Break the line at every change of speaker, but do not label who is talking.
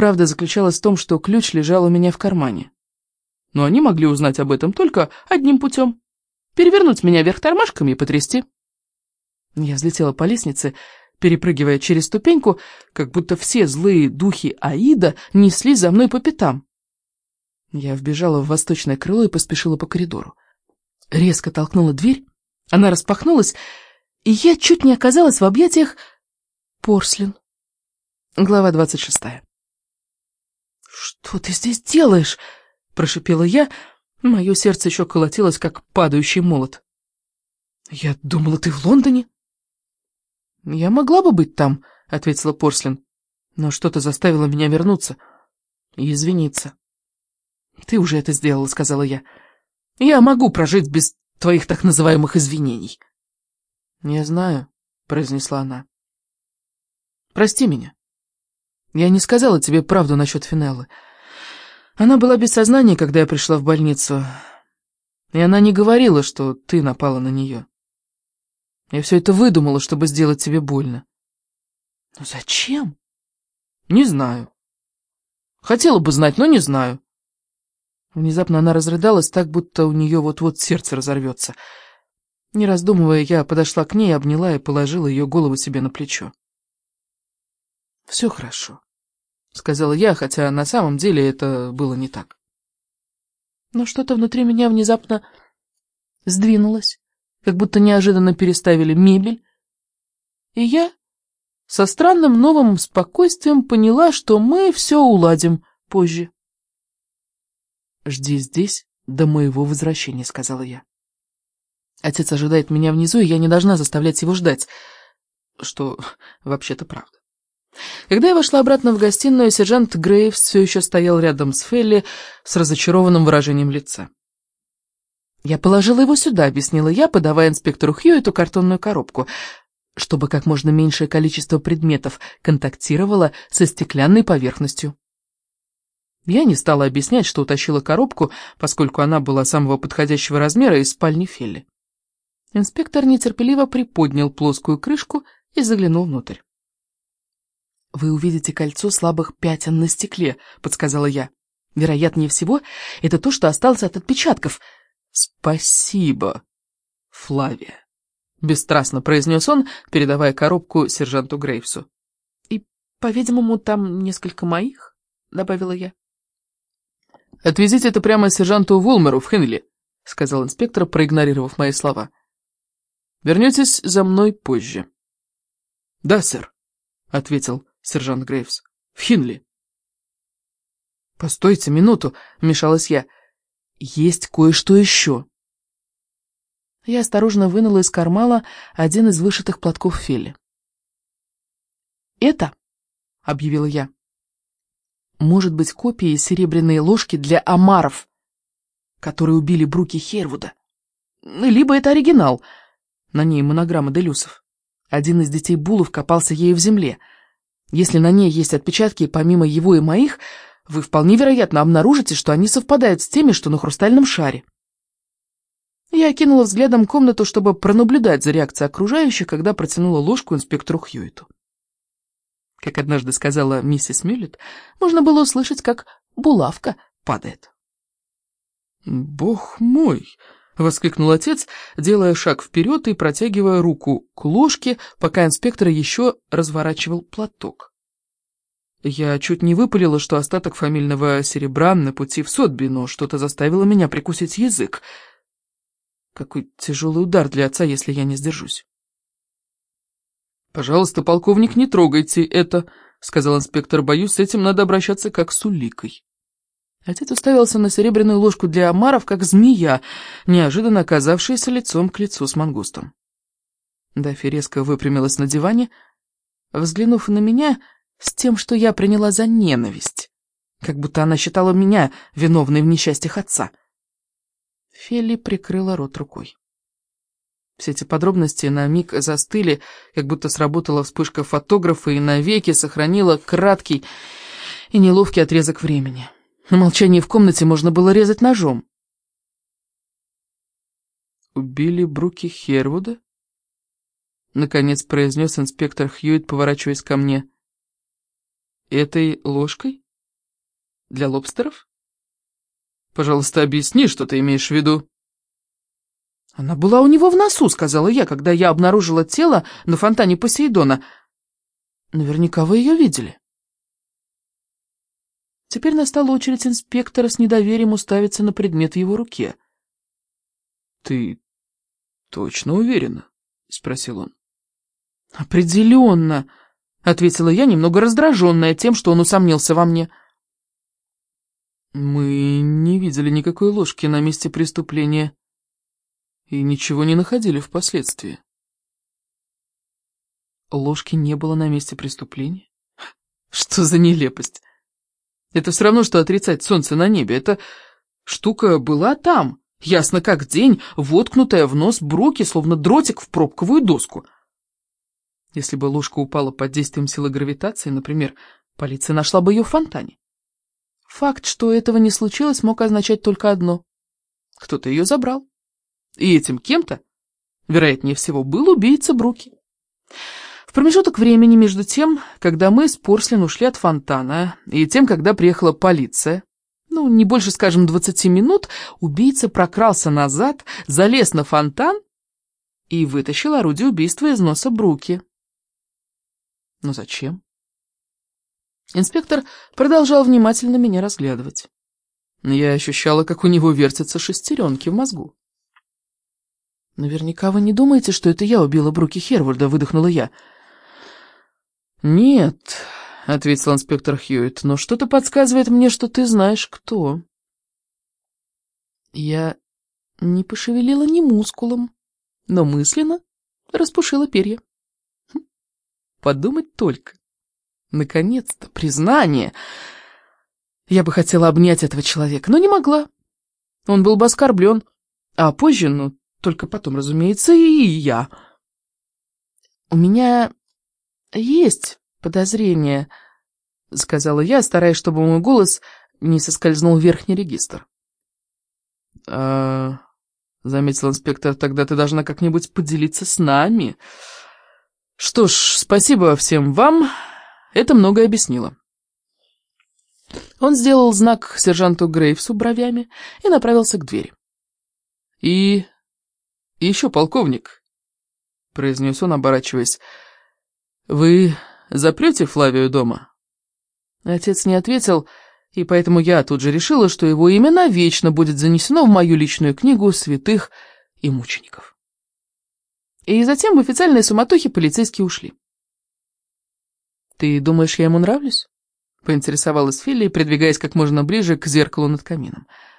Правда заключалась в том, что ключ лежал у меня в кармане. Но они могли узнать об этом только одним путем. Перевернуть меня вверх тормашками и потрясти. Я взлетела по лестнице, перепрыгивая через ступеньку, как будто все злые духи Аида несли за мной по пятам. Я вбежала в восточное крыло и поспешила по коридору. Резко толкнула дверь, она распахнулась, и я чуть не оказалась в объятиях Порслин. Глава двадцать шестая. «Что ты здесь делаешь?» — прошипела я. Мое сердце еще колотилось, как падающий молот. «Я думала, ты в Лондоне?» «Я могла бы быть там», — ответила Порслин. «Но что-то заставило меня вернуться и извиниться». «Ты уже это сделала», — сказала я. «Я могу прожить без твоих так называемых извинений». «Я знаю», — произнесла она. «Прости меня. Я не сказала тебе правду насчет Финеллы. Она была без сознания, когда я пришла в больницу, и она не говорила, что ты напала на нее. Я все это выдумала, чтобы сделать тебе больно. Но зачем? Не знаю. Хотела бы знать, но не знаю. Внезапно она разрыдалась так, будто у нее вот-вот сердце разорвется. Не раздумывая, я подошла к ней, обняла и положила ее голову себе на плечо. «Все хорошо», — сказала я, хотя на самом деле это было не так. Но что-то внутри меня внезапно сдвинулось как будто неожиданно переставили мебель. И я со странным новым спокойствием поняла, что мы все уладим позже. «Жди здесь до моего возвращения», — сказала я. «Отец ожидает меня внизу, и я не должна заставлять его ждать». Что вообще-то правда. Когда я вошла обратно в гостиную, сержант Грейвс все еще стоял рядом с Фелли с разочарованным выражением лица. «Я положила его сюда», — объяснила я, подавая инспектору Хью эту картонную коробку, чтобы как можно меньшее количество предметов контактировало со стеклянной поверхностью. Я не стала объяснять, что утащила коробку, поскольку она была самого подходящего размера из спальни Фелли. Инспектор нетерпеливо приподнял плоскую крышку и заглянул внутрь. «Вы увидите кольцо слабых пятен на стекле», — подсказала я. «Вероятнее всего, это то, что осталось от отпечатков», — «Спасибо, Флавия», — бесстрастно произнес он, передавая коробку сержанту Грейвсу. «И, по-видимому, там несколько моих», — добавила я. «Отвезите это прямо сержанту Волмеру в Хенли», — сказал инспектор, проигнорировав мои слова. «Вернетесь за мной позже». «Да, сэр», — ответил сержант Грейвс. «В Хинли». «Постойте минуту», — вмешалась я есть кое-что еще. Я осторожно вынула из кармана один из вышитых платков Фели. «Это», — объявила я, — «может быть копией серебряной ложки для омаров, которые убили Бруки Хервуда. Либо это оригинал, на ней монограмма Делюсов. Один из детей Булов копался ею в земле. Если на ней есть отпечатки, помимо его и моих, вы вполне вероятно обнаружите, что они совпадают с теми, что на хрустальном шаре. Я окинула взглядом комнату, чтобы пронаблюдать за реакцией окружающих, когда протянула ложку инспектору Хьюиту. Как однажды сказала миссис Мюллет, можно было услышать, как булавка падает. «Бог мой!» — воскликнул отец, делая шаг вперед и протягивая руку к ложке, пока инспектор еще разворачивал платок. Я чуть не выпалила, что остаток фамильного серебра на пути в Сотби, но что-то заставило меня прикусить язык. Какой тяжелый удар для отца, если я не сдержусь. «Пожалуйста, полковник, не трогайте это», — сказал инспектор. «Боюсь, с этим надо обращаться как с уликой». Отец уставился на серебряную ложку для омаров, как змея, неожиданно оказавшаяся лицом к лицу с мангустом. Дафи резко выпрямилась на диване. Взглянув на меня, с тем, что я приняла за ненависть, как будто она считала меня виновной в несчастьях отца. Фелли прикрыла рот рукой. Все эти подробности на миг застыли, как будто сработала вспышка фотографа и навеки сохранила краткий и неловкий отрезок времени. На молчание в комнате можно было резать ножом. «Убили Бруки Хервуда?» Наконец произнес инспектор Хьюит, поворачиваясь ко мне. «Этой ложкой?» Для лобстеров? Пожалуйста, объясни, что ты имеешь в виду. Она была у него в носу, сказала я, когда я обнаружила тело на фонтане Посейдона. Наверняка вы ее видели. Теперь настала очередь инспектора с недоверием уставиться на предмет в его руке. «Ты точно уверена?» — спросил он. «Определенно», — ответила я, немного раздраженная тем, что он усомнился во мне. «Мы не видели никакой ложки на месте преступления и ничего не находили впоследствии». Ложки не было на месте преступления? Что за нелепость? Это все равно, что отрицать солнце на небе. Эта штука была там, ясно как день, воткнутая в нос Бруки, словно дротик в пробковую доску. Если бы ложка упала под действием силы гравитации, например, полиция нашла бы ее в фонтане. Факт, что этого не случилось, мог означать только одно. Кто-то ее забрал. И этим кем-то, вероятнее всего, был убийца Бруки. В промежуток времени между тем, когда мы с Порслин ушли от фонтана, и тем, когда приехала полиция, ну, не больше, скажем, 20 минут, убийца прокрался назад, залез на фонтан и вытащил орудие убийства из носа Бруки. Но зачем? Инспектор продолжал внимательно меня разглядывать. Я ощущала, как у него вертятся шестеренки в мозгу. «Наверняка вы не думаете, что это я убила Бруки Херварда?» — выдохнула я. «Нет», — ответил инспектор Хьюитт, — «но что-то подсказывает мне, что ты знаешь, кто». Я не пошевелила ни мускулом, но мысленно распушила перья. Хм, подумать только. Наконец-то, признание. Я бы хотела обнять этого человека, но не могла. Он был бы оскорблен. А позже, ну, только потом, разумеется, и я. У меня есть подозрение, сказала я, стараясь, чтобы мой голос не соскользнул в верхний регистр. А, заметил инспектор, тогда ты должна как-нибудь поделиться с нами. Что ж, спасибо всем вам. Это многое объяснило. Он сделал знак сержанту Грейвсу бровями и направился к двери. «И еще полковник», — произнес он, оборачиваясь, — «вы запрете Флавию дома?» Отец не ответил, и поэтому я тут же решила, что его имя навечно будет занесено в мою личную книгу святых и мучеников. И затем в официальной суматохе полицейские ушли. «Ты думаешь, я ему нравлюсь?» — поинтересовалась Филли, придвигаясь как можно ближе к зеркалу над камином. —